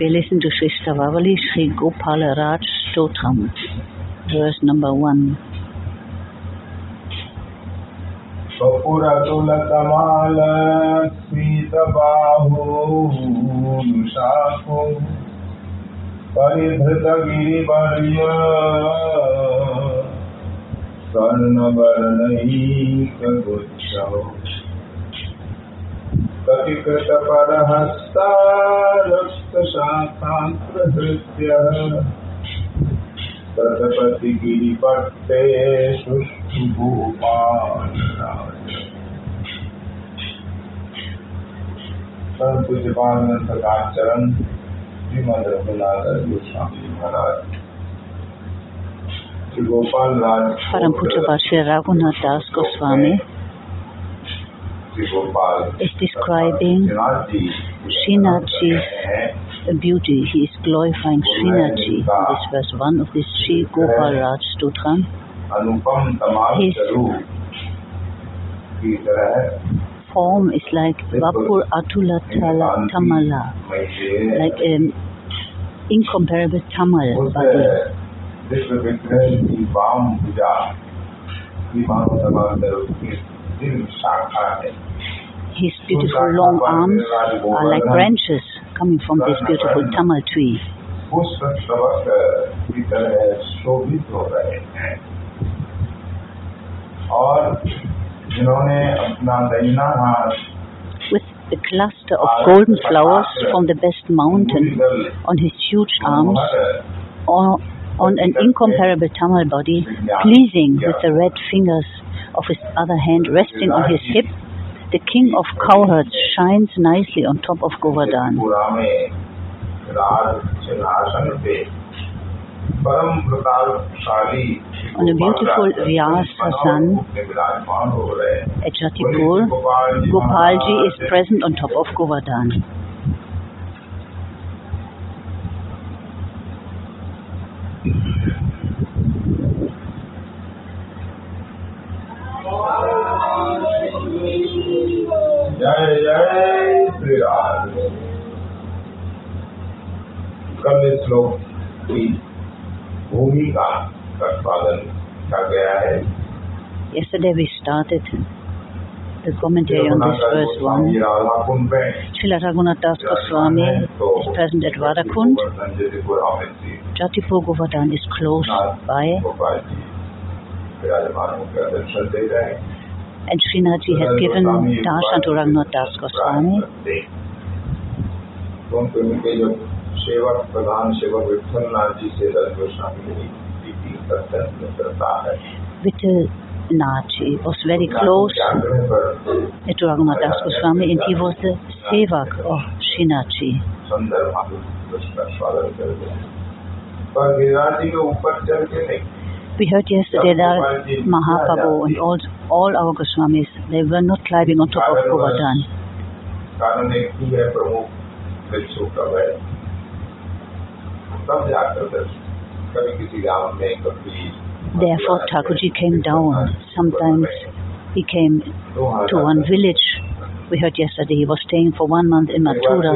We listen to Sri Stavavali Sri Gopal Raj Stotram, verse number one. कपुरतुलकमाल स्मितबाहुशाखो परिधृतगिरिवर्य स्वर्णवर्णैकगुच्छौ कपिकृतपरहस्तारक्तशाखान्तृहृत्यः प्रतपति गिरिपट्टे सुष्ठुभूमा परम प्रकाश चरण श्रीमद रघुनाथ गोस्वामी महाराज श्री गोपाल राज परम पूज्य Shri Raghunath Das Goswami is describing Srinathji's beauty. He is glorifying Srinathji this verse 1 of this Sri Gopal Raj Sutra. His form is like Vapur Atula Tamala, like an incomparable Tamal body. This his beautiful long arms are like branches coming from this beautiful tamal tree. With a cluster of golden flowers from the best mountain on his huge arms, or on an incomparable tamal body, pleasing with the red fingers of his other hand resting on his hip the king of cowherds shines nicely on top of Govardhan. On a beautiful Vyas Hasan at Jatipur, Gopalji is present on top of Govardhan. जय जय श्री राम कल इस श्लोक की भूमिका प्रतिपादन किया गया है Yesterday we started the commentary on this verse 1. Radha Kund में Srila Raghunath Das Goswami is present at Radhakund. Jatipur Govardhan is close by and Srinathji has given darshan to Raghunath Das Goswami. क्योंकि उनके जो सेवक प्रधान सेवक विठल नाथ जी से रज गोस्वामी जी की अत्यंत मित्रता है Vittal Nathji was very close जागरण पर to Raghunath Das Goswami and he was the sevak of Srinathji. सुंदर माधुर उसका स्वागत करते हैं पर गिरिराज जी के ऊपर चल के नहीं We heard yesterday that Mahaprabhu and all, all our Goswamis, they were not climbing on top of Govardhan. Therefore, Thakurji came down. Sometimes he came to one village. We heard yesterday he was staying for one month in Mathura.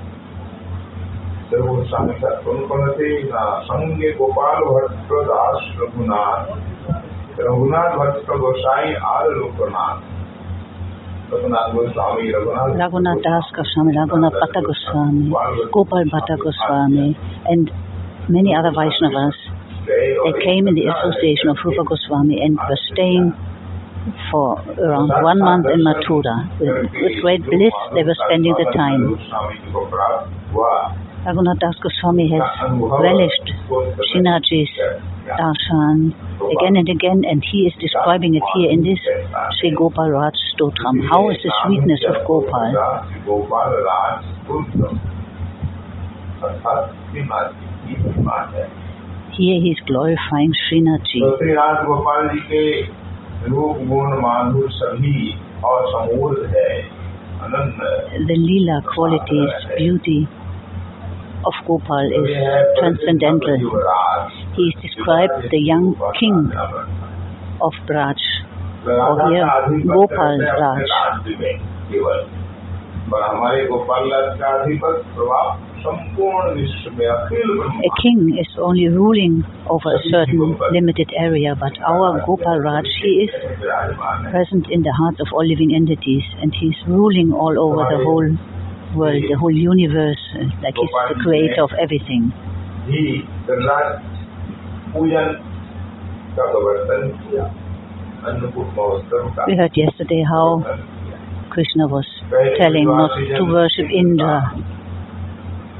कोणते ना संगे Gopal Bhatt Das Raghunath Raghunath Bhatt Gosai are Loknath Raghunath Das Goswami, Raghunath Bhatta Goswami, Gopal Bhatta Goswami, and many other Vaishnavas. They came in the association of Rupa Goswami and were staying for around one month in Mathura. With, with great bliss, they were spending the time. Raghunath Goswami has relished Srinathji's darshan again and again and he is describing it here in this Sri Gopal Raj Stotram. How is the sweetness of Gopal? Here he is glorifying Srinathji. The lila qualities, beauty, of Gopal is transcendental. He is described the young king of Braj, or here Gopal Raj. A king is only ruling over a certain limited area, but our Gopal Raj, he is present in the hearts of all living entities and he is ruling all over the whole world, the whole universe that is the creator of everything. We heard yesterday how Krishna was telling not to worship Indra.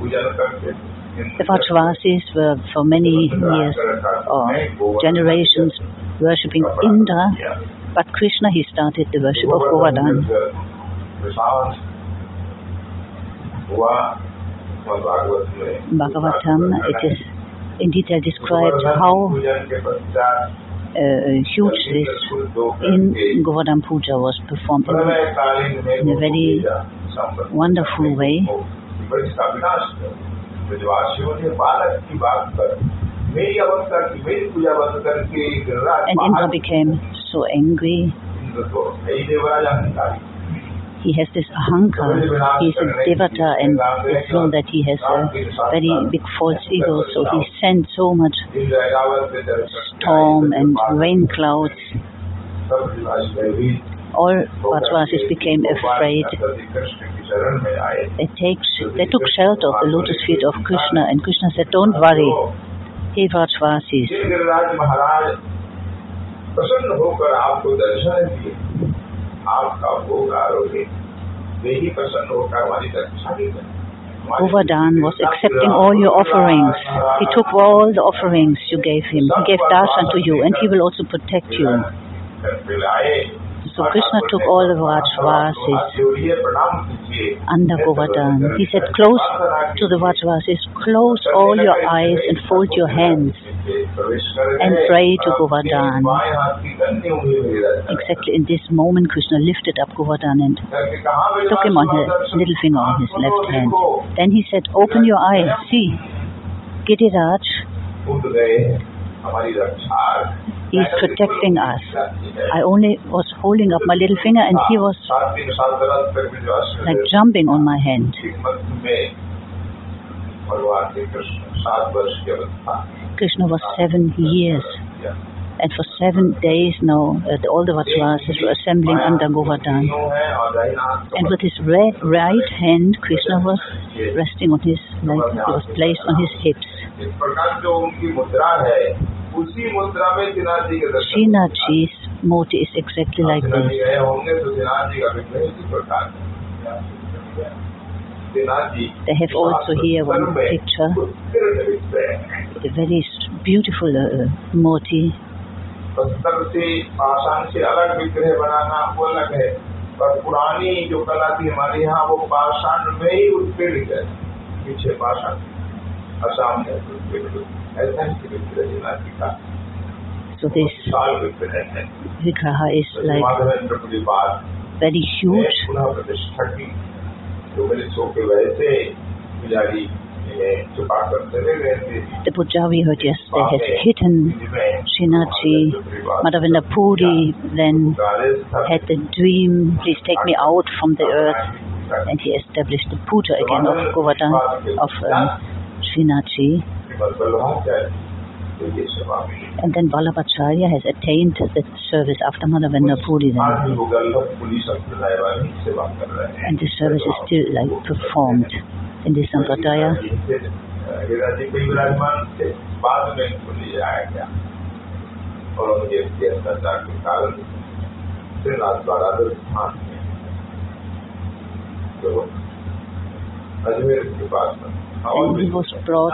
The Vrajvasis were for many years or generations worshipping Indra, but Krishna he started the worship of Govardhan. Bhagavatam, it is indeed I described how uh, huge this in Govardhan Puja was performed in a very wonderful way. And Indra became so angry he has this ahankar, he is a devata and it's known that he has a very big false ego, so he sends so much storm and rain clouds. All Vrajvasis became afraid. They, they took shelter of the lotus feet of Krishna and Krishna said, don't worry, hey Vrajvasis. ये गिरिराज महाराज प्रसन्न होकर आपको दर्शन दिए आपका भोग आरोग्य वे ही प्रसन्न होकर हमारी रक्षा भी करें Govardhan was accepting all your offerings. He took all the offerings you gave him. He gave darshan to you and he will also protect you. So Krishna took all the Vrajvasis under Govardhan. He said, close to the Vrajvasis, close all your eyes and fold your hands and pray to Govardhan. Exactly in this moment, Krishna lifted up Govardhan and took him on his little finger on his left hand. Then he said, open your eyes, see, Giriraj, he is protecting us. I only was holding up my little finger and he was like jumping on my hand. Krishna was seven years and for seven days now uh, all the Vrajvasis were assembling under Govardhan. And with his red, right hand Krishna was resting on his, like he was placed on his hips. इस प्रकार जो उनकी मुद्रा है उसी मुद्रा में सिन्हा जी के दर्शन Srinathji's moti is exactly like Sinha this. जी गए होंगे तो सिन्हा जी का विग्रह इसी प्रकार Sinha ji They have also here one सर्व में picture, उत्कीर्ण विग्रह है। a very s- beautiful uh, moti. पत्थर से पाषाण से अलग विग्रह बनाना वो अलग है पर पुरानी जो कला थी हमारे यहाँ वो पाषाण में ही उत्कीर्ण है पीछे पाषाण असम में उत्कीर्ण so this vigraha is like very huge. The puja we heard yesterday has hidden Srinathji, Madhavendra Puri, then had the dream, please take me out from the earth and he established the puja again of Govardhan, of um, Srinathji. And then Vallabhacharya has attained that service after mother Puri. And this service is still like performed in this sampradaya. And he was brought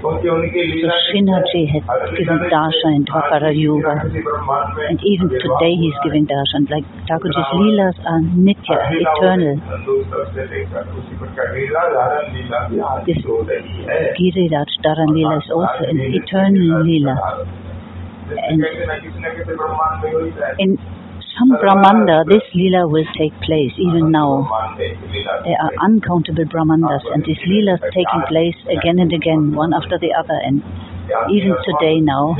the Srinathji has given darshan and Dwapara Yuga. And even today he's giving darshan. Like Thakurji's Leelas are nitya, eternal. This Giriraj Dharan Leela is also an eternal Leela. And in some Brahmanda, this Leela will take place even now. There are uncountable Brahmandas, and these Leelas taking place again and again, one after the other. And even today now,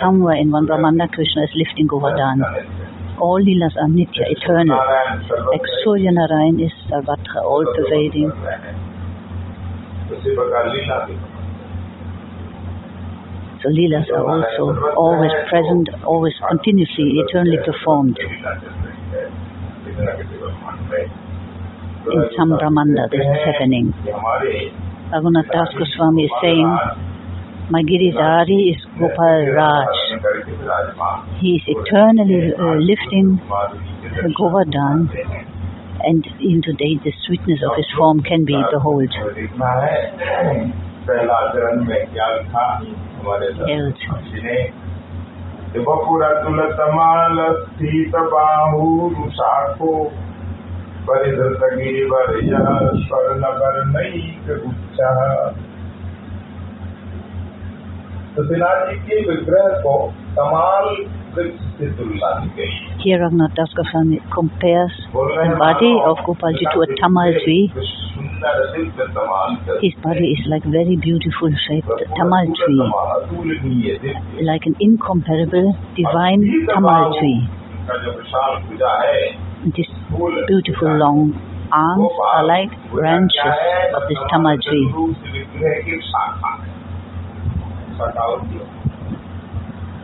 somewhere in one Brahmanda, Krishna is lifting Govardhan. All Leelas are Nitya, eternal. Like Surya Narayan is Sarvatra, all pervading. So Leelas are also always present, always continuously, eternally performed. In some Brahmanda, this is happening. Raghunath Goswami is saying, my Giridhari is Gopal Raj. He is eternally uh, lifting the Govardhan and even today the sweetness of his form can be behold. वपुरतुलतमालस्थित बाहूरुशाखो परिधृतगीवर्यः स्वर्णवर्णैकगुच्छः जी। के। विग्रह को कमाल Here Raghunath Goswami compares the body of Gopalji to a tamaltree. His body is like very beautiful shaped tamaltree, like an incomparable divine tamaltree. These beautiful long arms are like branches of this tamal tree.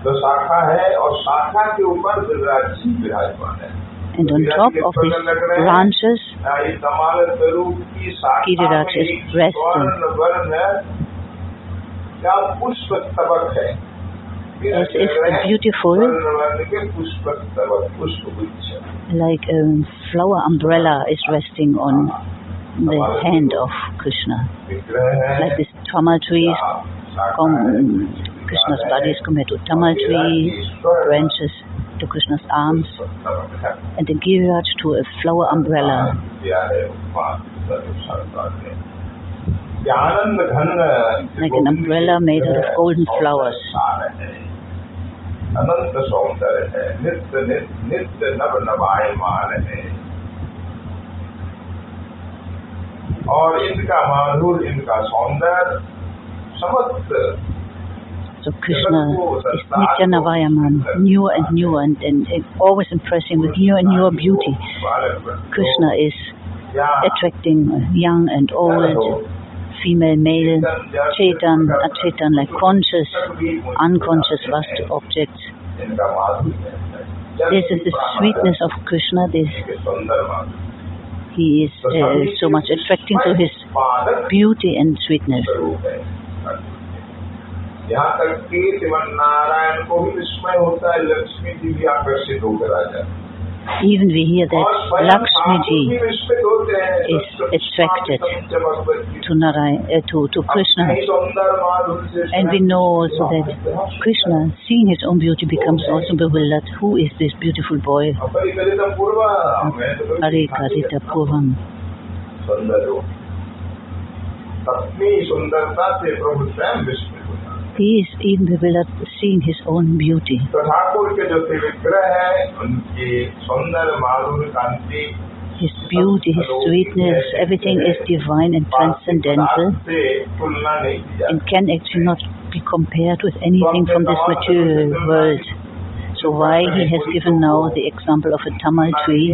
तो शाखा है और शाखा के ऊपर विराज जी विराजमान है And on top of these branches, ये कमाल स्वरूप की शाखा गिरिराज में is एक resting. स्वर्ण वर्ण क्या पुष्प स्तबक है Yes, it's beautiful. स्वर्ण वर्ण के पुष्प स्तबक पुष्प गुच्छ like a flower umbrella is resting on the hand of Krishna. विग्रह है Like this tamal trees, com- Krishna's body is compared to tamal tree, branches to Krishna's arms, and the Giriraj to a flower umbrella. आनंद घन Like an umbrella made out of golden flowers. अनंत सौंदर्य है नित्य नित्य नित्य नव नवायमान है और इनका माधुर इनका सौंदर्य समस्त of Krishna is Nityanavayaman, newer and newer, and, and, and always impressing with newer and newer beauty. Krishna is attracting young and old, female, male, chetan, achetan, like conscious, unconscious, vast objects. This is the sweetness of Krishna. This he is uh, so much attracting to his beauty and sweetness. स्वरूप है यहाँ तक कि श्रीमन नारायण को भी विस्मय होता है लक्ष्मी जी भी आकर्षित होकर आ जाती Even we hear और that स्वयं Lakshmi ठाकुर भी ji विस्मित होते हैं is attracted चमक to Narayan, uh, to, to Krishna. सुंदर माधुर्य से And we know also that Krishna, seeing his own beauty, becomes also bewildered. Who is this beautiful boy? परिकलित पूर्व मैं तो Hare Karita Purvam. सुंदर हो अपनी सुंदरता से प्रभु स्वयं विस्मित होता है He is even bewildered seeing his own beauty. तो ठाकुर के जो विग्रह है उनकी सुंदर माधुर कांति His beauty, his sweetness, everything is divine and transcendental से तुलना नहीं की जाती and can actually not be compared with anything from this material world. So why he has given now the example of a tamal tree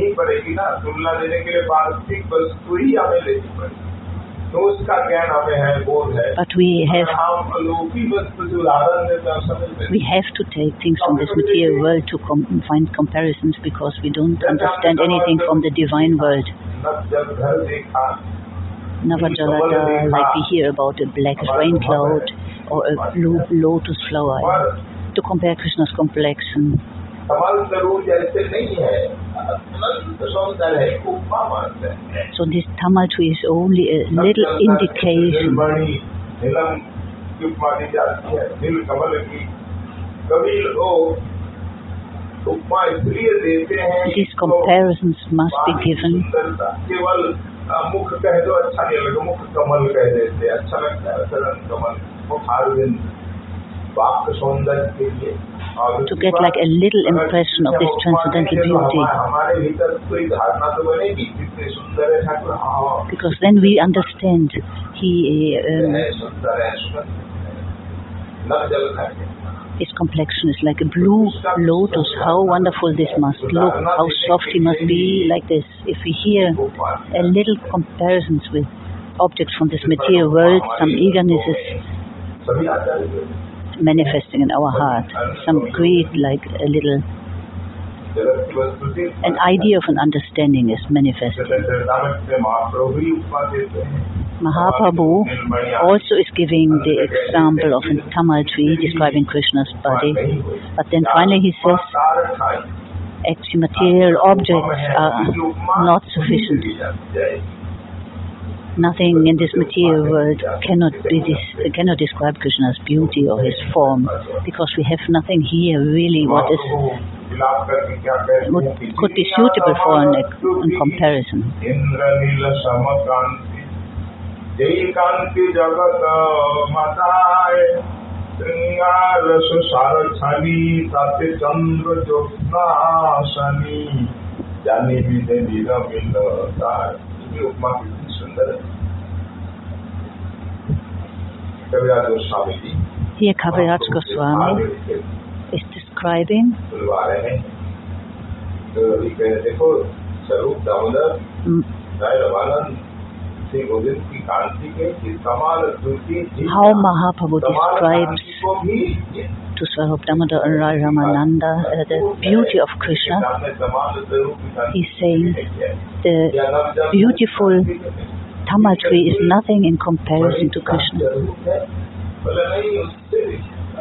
But we have we have to take things from this material world to com find comparisons because we don't understand anything from the divine world. Navajalada, like we hear about a black rain cloud or a blue lotus flower, to compare Krishna's complexion so this tamal tree is only a little indication. These comparisons must be given to get like a little impression of this transcendental beauty. Because then we understand he um, his complexion is like a blue lotus. How wonderful this must look, how soft he must be like this. If we hear a little comparisons with objects from this material world, some eagernesses, manifesting in our heart, some greed, like a little, an idea of an understanding is manifesting. Mahaprabhu also is giving the example of a tamal tree describing Krishna's body, but then finally he says, actually material objects are not sufficient Nothing in this material world cannot be this, cannot describe Krishna's beauty or his form because we have nothing here really what is what could be suitable for an, a comparison. Indra नील समकांति जय कांति जगत मताय श्रृंगार सुसार छानी ताते चंद्र ज्योत्नाशनी जानी भी दे नील मिलताय ये उपमा Here Kaviraj Goswami is describing how Mahaprabhu describes to Swarup Damodar and Rai Ramananda uh, the beauty of Krishna. He's saying the beautiful Tamal tree is nothing in comparison to Krishna.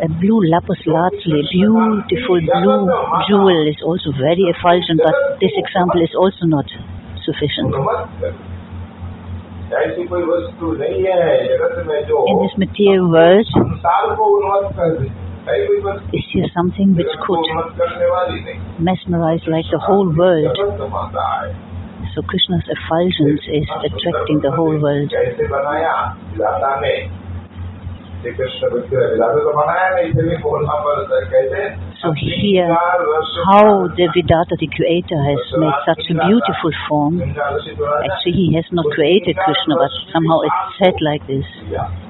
A blue lapis lazuli, beautiful blue jewel is also very effulgent, but this example is also not sufficient. In this material world, is here something which could mesmerize like the whole world. So Krishna's effulgence is attracting the whole world. So here, how the Vidhata, the creator, has made such a beautiful form. Actually, he has not created Krishna, but somehow it's said like this.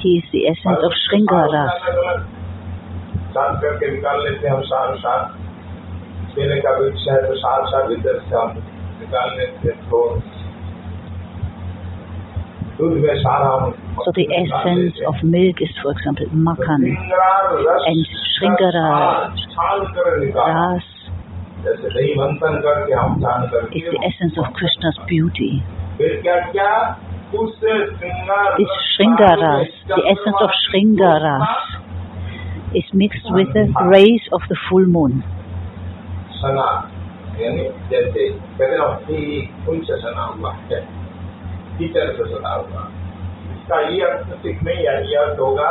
He is the essence of Shringara. So the essence of milk is, for example, makan. And shringara, ras, is the essence of Krishna's beauty. This shringara, the essence of shringara, is mixed with the rays of the full moon. सना यानी जैसे कहते हैं कि कुंज से सना हुआ है कीचड़ से सना हुआ इसका ये अर्थ ठीक नहीं है ये अर्थ होगा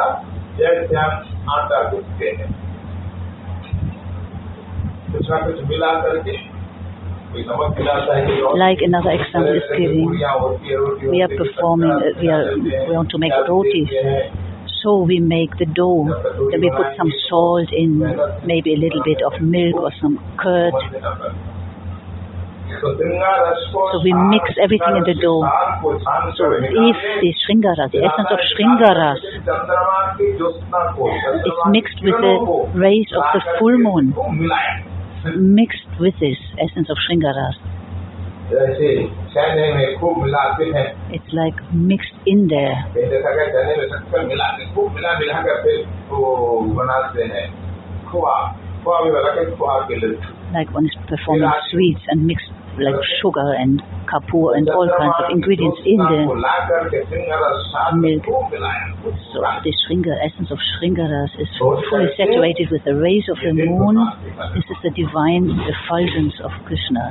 जैसे हम आटा गूंथते हैं कुछ ना कुछ मिला करके कोई नमक मिलाता है कोई और Like another example is giving, पूरियां होती है रोटी we are होती है, performing, uh, we are, we want to make rotis. So we make the dough, then we put some salt in, maybe a little bit of milk or some curd. so we mix everything in the dough. So if the Shringara, the essence of Shringara is mixed with the rays of the full moon, mixed with this essence of Shringara, it's like mixed in there. Like one is performing sweets and mixed like sugar and kapoor and all kinds of ingredients in the ला करके सिंगारा साथ में milk. खूब मिलाया कुछ So the Shringa, essence of Shringaras is fully saturated with the rays of the moon. This is the divine effulgence of Krishna.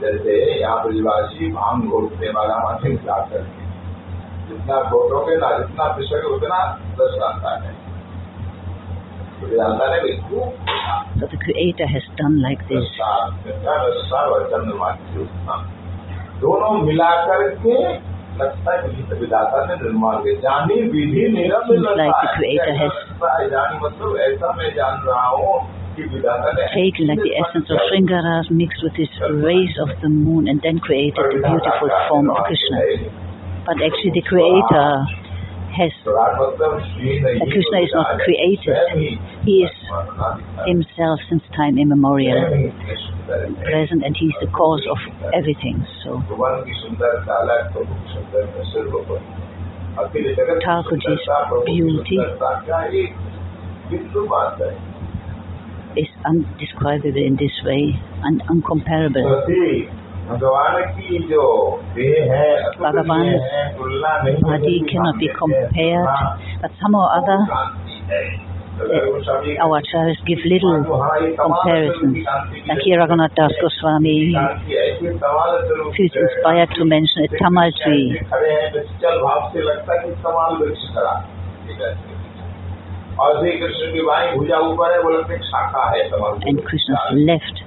जैसे यहाँ ब्रिजवासी भांग घोटने वाला माथे ला करके जितना घोटोगे ना जितना पिसोगे उतना रस आता है तो वेदांता ने भी खूब घोटा। So the Creator has done like this. रसार, मीठा रसार और चंद्रमा की उतना दोनों मिला करके लगता है कि विधाता ने निर्माण किया जानी विधि निरम Seems like the Creator has- जानी मतलब ऐसा मैं जान रहा हूँ कि विधाता ने Taken like the essence of Shringaras mixed with his rays of the moon and then created the beautiful form of Krishna. But actually the Creator has that Krishna is not created. He is himself since time immemorial present and he is the cause of everything. So Thakurji's beauty is undescribable in this way and uncomparable. Madhvana ki jo cannot be compared, but some or other uh, our acharyas give little comparisons. Like here Raghunath Das Goswami, feels inspired to mention a tamal tree. And Krishna's left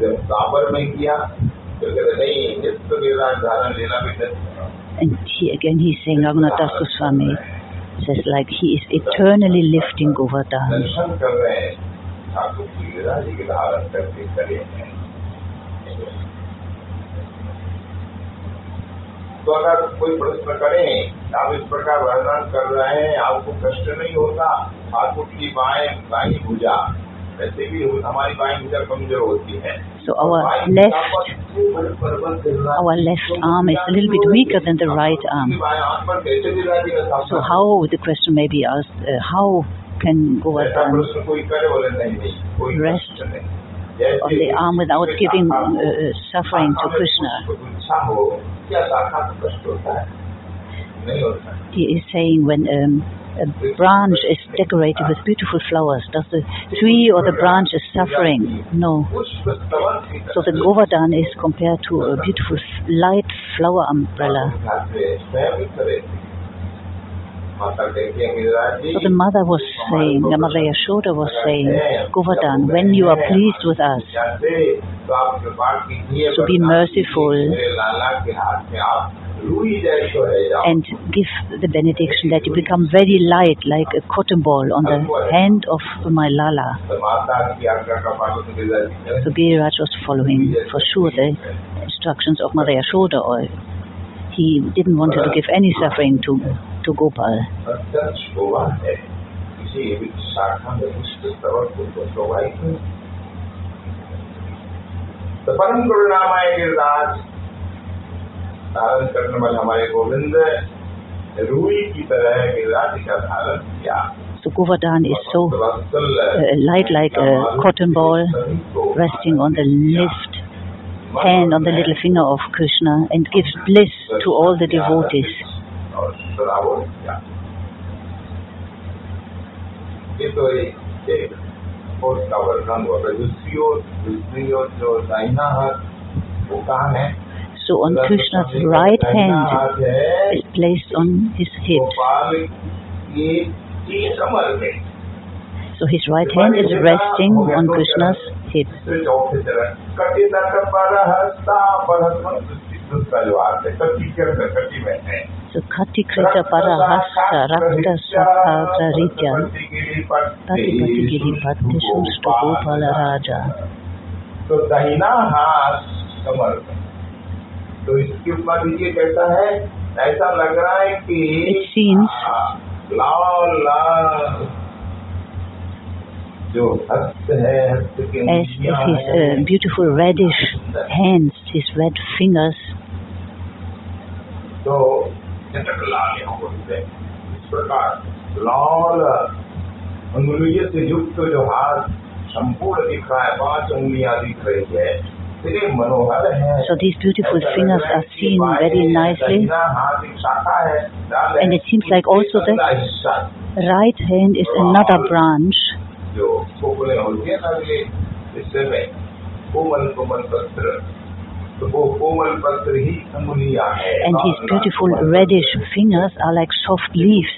जब काबर में किया तो कहते नहीं नित्य गिरिराज धारण लेना भी नित्य And he, again he's saying, Raghunath Das Goswami says like he is eternally lifting Govardhan. हैं। तो अगर कोई प्रश्न करें आप इस प्रकार वर्णन कर रहे हैं आपको कष्ट नहीं होता। ठाकुर की बाएँ बाई भुजा। So our left, our left arm is a little bit weaker than the right arm. So how, the question may be asked, uh, how can Govardhan rest on the arm without giving uh, uh, suffering to Krishna? He is saying when um, branch is decorated with beautiful flowers, does the tree or the branch is suffering? No. So the Govardhan is compared to a beautiful light flower umbrella. So the mother was saying, the mother Yashoda was saying, Govardhan, when you are pleased with us, so be merciful and give the benediction that you become very light like a cotton ball on the hand of my Lala. So Giriraj was following for sure the instructions of Maiya Yashoda or he didn't want to give any suffering to, to Gopal. The Param Gurunamaya Giriraj धारण करने वाले हमारे गोविंद रूई की तरह गिरिराज का धारण किया So Govardhan is so Vatsal uh, light like a cotton ball resting on the left hand on the little finger of Krishna and gives bliss to all the devotees. और सदावर किया ये तो एक एक और का वर्णन हुआ दूसरी ओर दूसरी ओर जो दाहिना हाथ वो कहाँ है So on Krishna's right hand is placed on his head. So his right hand is resting on Krishna's head. So Khati Krita Parahasta Rakta Sakha Ritya Pati Pati Giri Bhakti Shushta Gopala Raja So Dahina Has Samarpan तो इसके ऊपर लीजिए कहता है ऐसा लग रहा है कि लाल लाल जो हस्त है हस्त के as if his uh, beautiful reddish hands, his red fingers, तो लाल इस प्रकार लाल अंगुलियों से युक्त जो हाथ संपूर्ण दिख रहा है पाँच उंगलियाँ दिख रही है। So these beautiful fingers are seen very nicely. And it seems like also the right hand is another branch. And these beautiful reddish fingers are like soft leaves.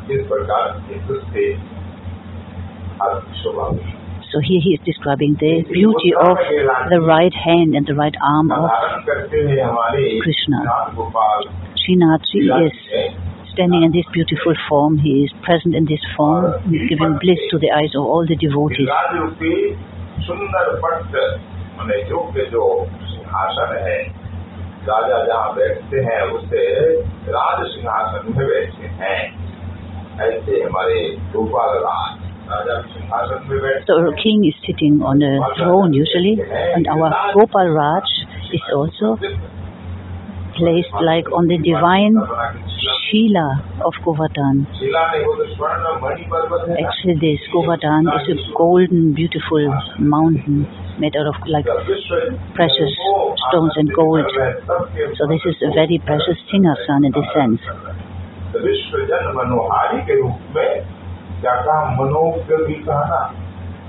तो हाथ नहीं वो तो वृक्ष की शाखा का अग्रभाग अगली अगला हिस्सा। इस प्रकार एक से हाथ की शोभा हुई So here he is describing the beauty of the right hand and the right arm of धारण करते हुए हमारे Krishna. Nath Gopal Srinathji. Is standing in this beautiful form. He is present in this form, giving bliss to the eyes of all the devotees. विराज रूपी सुंदर पट्ट मैंने योग्य जो सिंहासन है राजा जहाँ बैठते हैं उसे राज सिंहासन में बैठते हैं ऐसे हमारे गोपाल राज राजा के सिंहासन में बैठते So a king is sitting on a throne usually, and our Gopal Raj is also placed like on the divine Shila of Govardhan. शिला ने वो तो स्वर्ण मणि पर्वत है Actually, this Govardhan is a golden, beautiful mountain made out of like precious stones and gold. So this is a very precious Singhasan in this sense. तो विश्व जन मनोहारी के रूप में क्या कहा मनोज्ञ भी कहा ना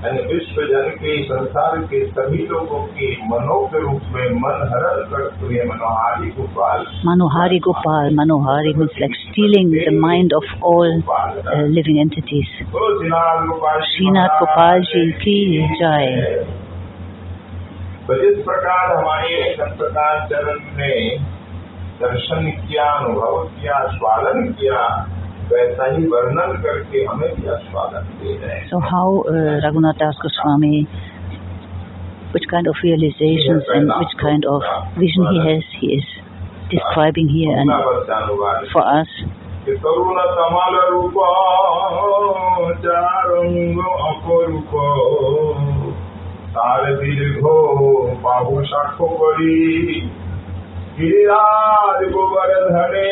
यानी विश्व जन के संसार के सभी लोगों के मनोज्ञ रूप में मन हरण करते हुए मनोहारी गोपाल मनोहारी Gopal, Manohari means like stealing the mind of all uh, living entities. Srinath Gopal ji ki jai. तो जिस प्रकार हमारे संप्रदाय चरण ने दर्शन किया अनुभव किया स्वादन किया वैसा ही वर्णन करके हमें भी आस्वादन दे रहे हैं So how uh, Raghunath Das Goswami, which kind of realizations and which kind of vision he has, he is describing here and अनुवाद for us. कि तरुण कमल रूप चारंग अपरूप তার দীর্ঘ বাহু সাক্ষ্য করি হীরার গোবর ধরে,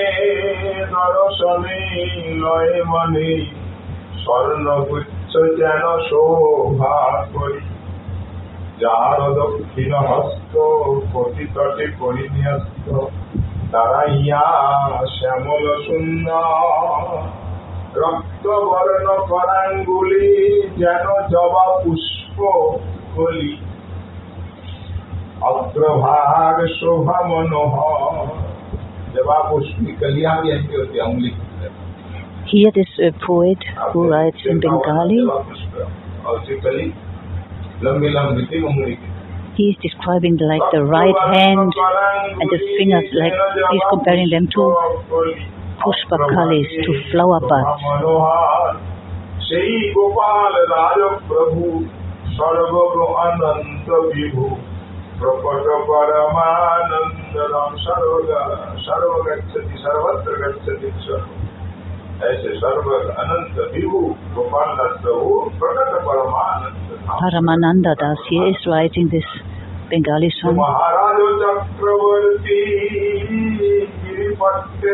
নরসনে লয়ে মনে স্বর্ণ গুচ্ছ যেন শোভা করি। যার দক্ষিণ হস্ত পতিতটে পরিনিয়স্ত তারা ইয়া শ্যামল শূন্য রক্ত বর্ণ করাঙ্গুলি যেন জবা পুষ্প কলি। অগ্রভাগ শোভা Here this uh, poet who writes in Bengali, he is describing like the right hand and the fingers, like he's comparing them to pushpakalis, to flower buds. सर्वग सर्वत्र ऐसे सर्व अनंत विभु प्रकट परमानंद Paramananda Das, he is writing this Bengali महाराज चक्रवर्ती गिरिपत्ते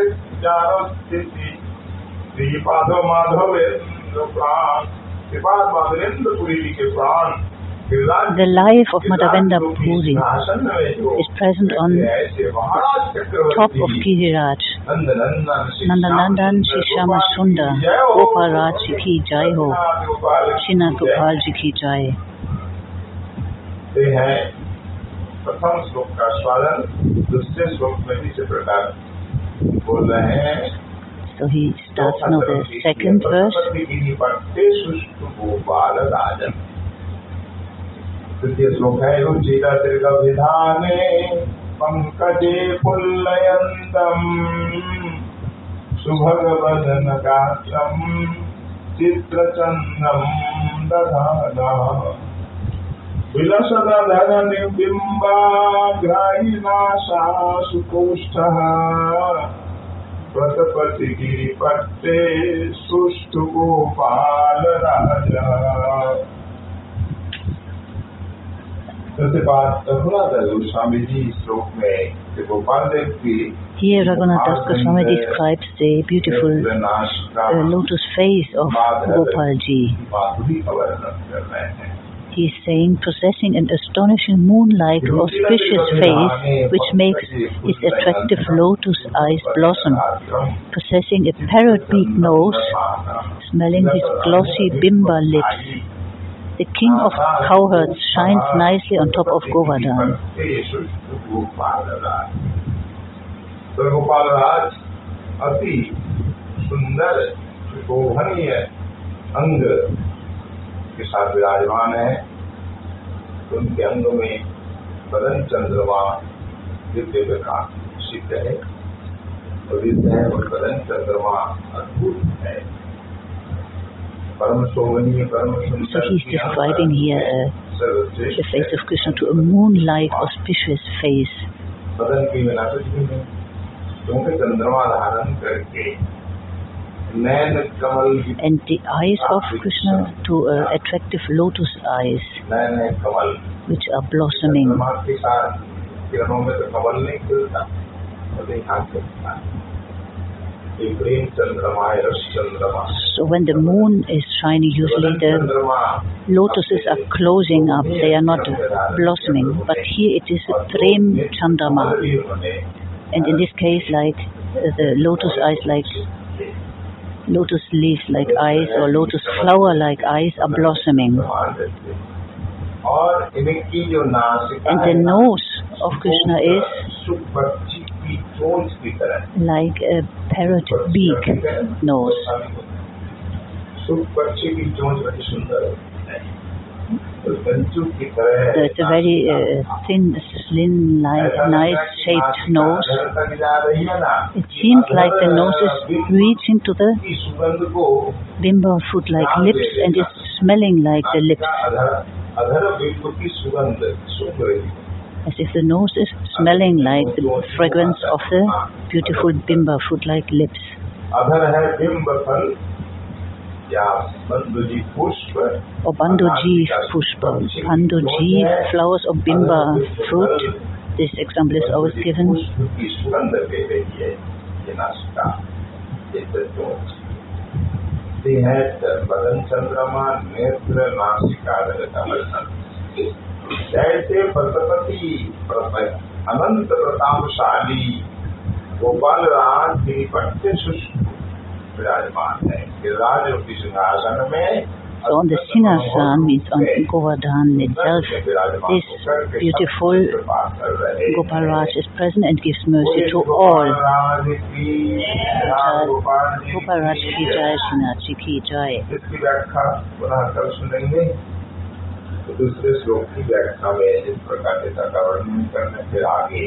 श्रीपाद माधवेंद्र प्राण श्रीपाद माधवेंद्र पुरी के प्राण। The life of Madhavendra Puri is present on the top of Giriraj. Nandanandan Shri Shama Sundar, Gopal Raj Ji ki jai ho, Srinath Gopal Ji ki jai. ते हैं प्रथम श्लोक का स्वादन दूसरे श्लोक में भी इसी प्रकार बोल रहे हैं So he starts now the second verse. द्वितीय श्लोक है रुचिर दीर्घ विधाने पंकजे पुल्लयंतम का चित्र चंदम दधाना विलसदधन निबिंबाघ्रायिना सा सुकोष्ठः प्रतपति गिरिपट्टे सुष्ठुगोपालराजा। Here Raghunath Goswami describes the beautiful uh, lotus face of Gopalji. He is saying, possessing an astonishing moon-like auspicious face which makes its attractive lotus eyes blossom, possessing a parrot-beak nose, smelling his glossy bimba lips, The king of cowherds shines nicely on top of Govardhan. तो अंग के साथ विराजमान है। उनके अंग में बदन चंद्रमा दिव्य विकास सिद्ध है। पवित्र है और बदन चंद्रमा अद्भुत है। So he's describing here eh, a, the face of Krishna to a moon-like auspicious face. And the eyes of Krishna to uh, attractive lotus eyes, which are blossoming. So when the moon is shining, usually the lotuses are closing up, they are not blossoming. But here it is a Prem Chandrama. And in this case, like uh, the lotus eyes, like lotus leaves like eyes or lotus flower like eyes are blossoming. And the nose of Krishna is like a parrot beak nose. It's a very uh, thin, slim, nice shaped nose. It seems like the nose is reaching to the bimba foot-like lips and is smelling like the lips as if the nose is smelling like the fragrance of the beautiful bimba, fruit-like lips. Or bandoji pushpa, bandoji flowers of bimba fruit. This example is always given. They had Madan Chandrama, Netra, Nasika, and है जैसे प्रतपति अनंत प्रतापशाली गोपाल राज की पट्टे शुष्क विराजमान है गिरिराज रूपी सिंहासन में So on the Singhasan means on Govardhan itself, this beautiful Gopal Raj is present and gives mercy to all. Gopal Raj ki jai, Srinath ji ki jai. दूसरे श्लोक की व्याख्या में इस प्रकार पिता का वर्णन करने फिर आगे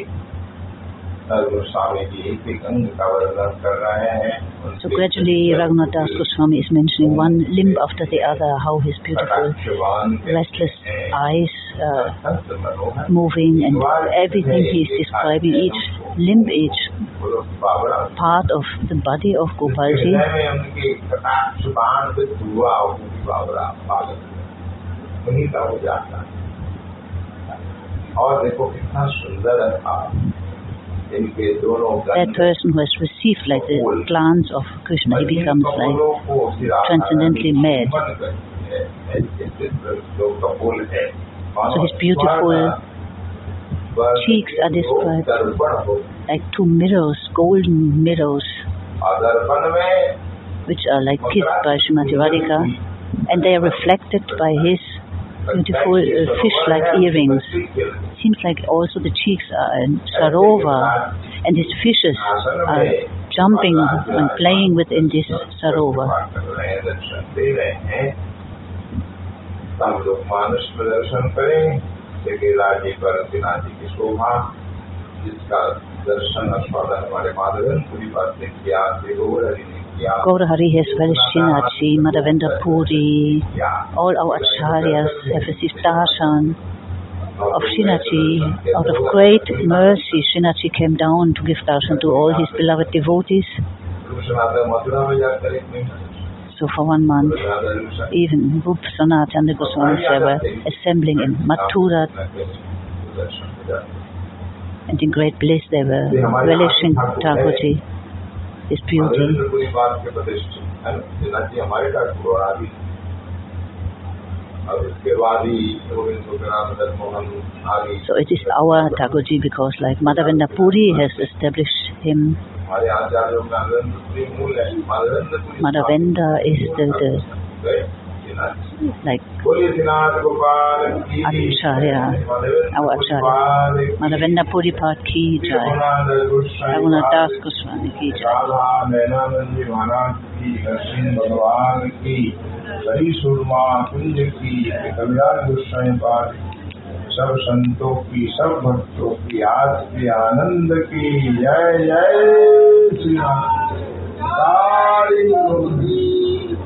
नरगुरु स्वामी जी एक एक अंग का वर्णन कर रहे हैं So gradually Raghunath Das Goswami is mentioning one limb after the other, how his beautiful कटाक्षवान के restless eyes uh, Sant Manohar moving and everything he is describing, each limb, each पुरुष Babra part of the body of Gopalji. उन्हीं का हो जाता है और देखो कितना सुंदर था इनके दोनों That person who has received like the glance of Krishna, he becomes like transcendently mad. So his beautiful cheeks are described like two mirrors, golden mirrors, दर्पण में which are like kissed by Srimati Radhika, and they are reflected by his beautiful uh, fish-like earrings. Seems like also the cheeks are in Sarova, and his fishes are jumping and playing within this Sarova. दे रहे हैं हम लोग मानुष प्रदर्शन करें जगह राजी पर सिन्हा जी की शोभा जिसका दर्शन आस्वादन हमारे माधवन पूरी बात ने किया देवोर Hari Gaura Hari has Valish Madhavendra Puri, all our acharyas have received darshan of Srinathji. Out of great mercy, Srinathji came down to give darshan to all his beloved devotees. So for one month, even Rup Sanat and the Goswamis were assembling in Mathura and in great bliss they were relishing Thakurji beauty. So it is our Thakurji because like Madhavendra Puri has established him. Madhavendra is the, the like Acharya, our Acharya, Madhavendra Puripat ki jai, Raghunath Das Goswami ki jai. सब संतों की सब भक्तों की आज के आनंद की जय जय श्री राम